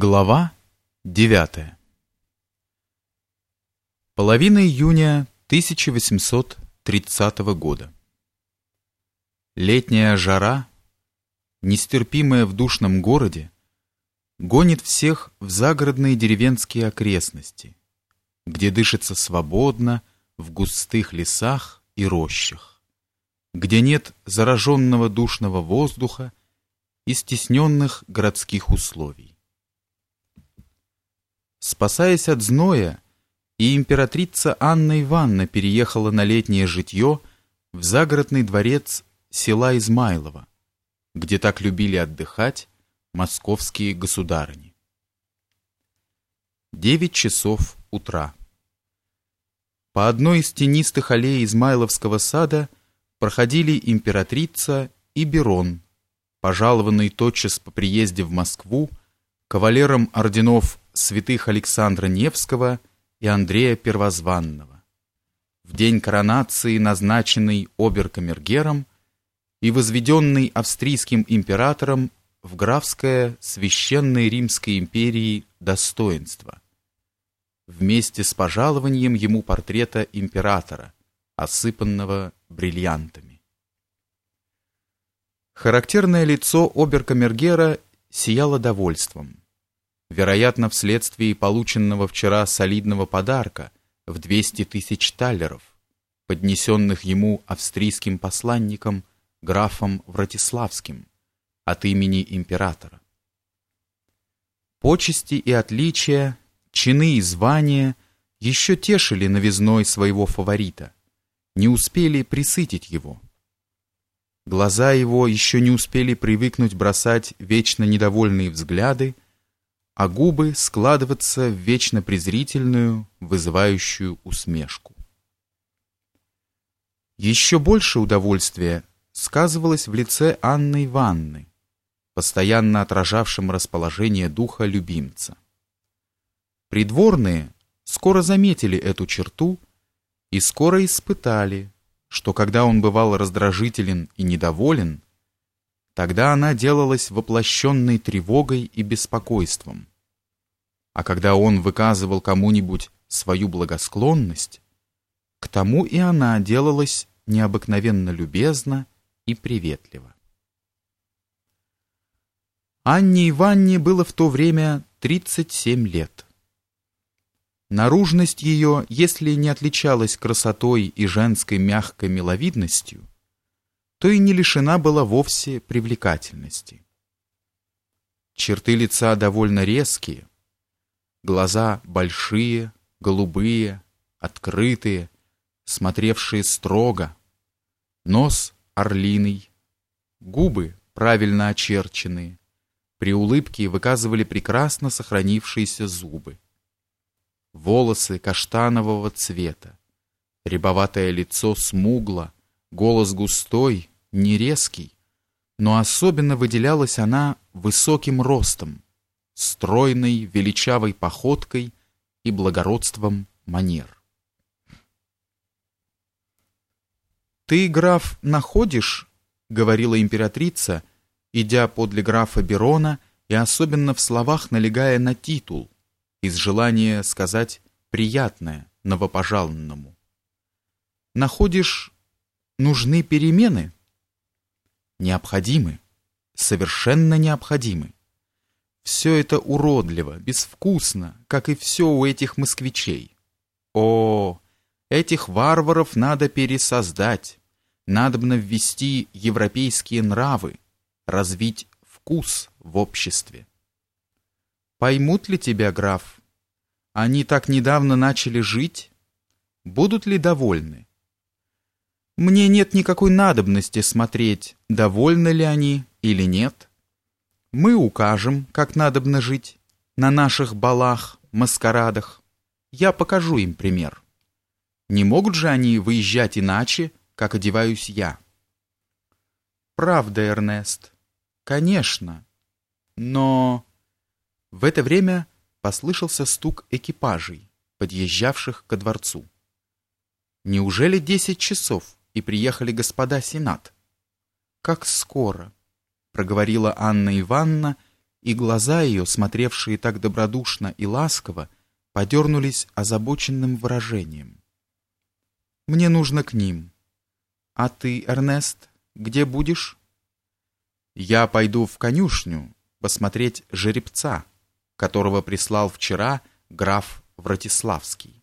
Глава 9. Половина июня 1830 года. Летняя жара, нестерпимая в душном городе, гонит всех в загородные деревенские окрестности, где дышится свободно в густых лесах и рощах, где нет зараженного душного воздуха и стесненных городских условий. Спасаясь от зноя, и императрица Анна Ивановна переехала на летнее житье в загородный дворец села Измайлово, где так любили отдыхать московские государыни. Девять часов утра. По одной из тенистых аллей Измайловского сада проходили императрица и Берон, пожалованный тотчас по приезде в Москву кавалером орденов святых Александра Невского и Андрея Первозванного. В день коронации, назначенный оберкамергером и возведенный австрийским императором в графское священной Римской империи достоинство, вместе с пожалованием ему портрета императора, осыпанного бриллиантами. Характерное лицо оберкамергера сияло довольством вероятно, вследствие полученного вчера солидного подарка в 200 тысяч таллеров, поднесенных ему австрийским посланником графом Вратиславским от имени императора. Почести и отличия, чины и звания еще тешили новизной своего фаворита, не успели присытить его. Глаза его еще не успели привыкнуть бросать вечно недовольные взгляды, а губы складываться в вечно презрительную, вызывающую усмешку. Еще больше удовольствия сказывалось в лице Анны Ивановны, постоянно отражавшем расположение духа любимца. Придворные скоро заметили эту черту и скоро испытали, что когда он бывал раздражителен и недоволен, Тогда она делалась воплощенной тревогой и беспокойством. А когда он выказывал кому-нибудь свою благосклонность, к тому и она делалась необыкновенно любезна и приветлива. Анне Иванне было в то время 37 лет. Наружность ее, если не отличалась красотой и женской мягкой миловидностью, то и не лишена была вовсе привлекательности. Черты лица довольно резкие, глаза большие, голубые, открытые, смотревшие строго, нос орлиный, губы правильно очерченные, при улыбке выказывали прекрасно сохранившиеся зубы. Волосы каштанового цвета, рябоватое лицо смугло, Голос густой, не резкий, но особенно выделялась она высоким ростом, стройной, величавой походкой и благородством манер. «Ты, граф, находишь, — говорила императрица, идя подле графа Берона и особенно в словах налегая на титул, из желания сказать приятное новопожалованному. Находишь нужны перемены? Необходимы, совершенно необходимы. Все это уродливо, безвкусно, как и все у этих москвичей. О, этих варваров надо пересоздать, надобно ввести европейские нравы, развить вкус в обществе. Поймут ли тебя, граф? Они так недавно начали жить? Будут ли довольны? Мне нет никакой надобности смотреть, довольны ли они или нет. Мы укажем, как надобно жить на наших балах, маскарадах. Я покажу им пример. Не могут же они выезжать иначе, как одеваюсь я? Правда, Эрнест. Конечно. Но в это время послышался стук экипажей, подъезжавших ко дворцу. Неужели десять часов? И приехали господа сенат. Как скоро, проговорила Анна Ивановна и глаза ее, смотревшие так добродушно и ласково, подернулись озабоченным выражением. «Мне нужно к ним. А ты, Эрнест, где будешь?» «Я пойду в конюшню посмотреть жеребца, которого прислал вчера граф Вратиславский».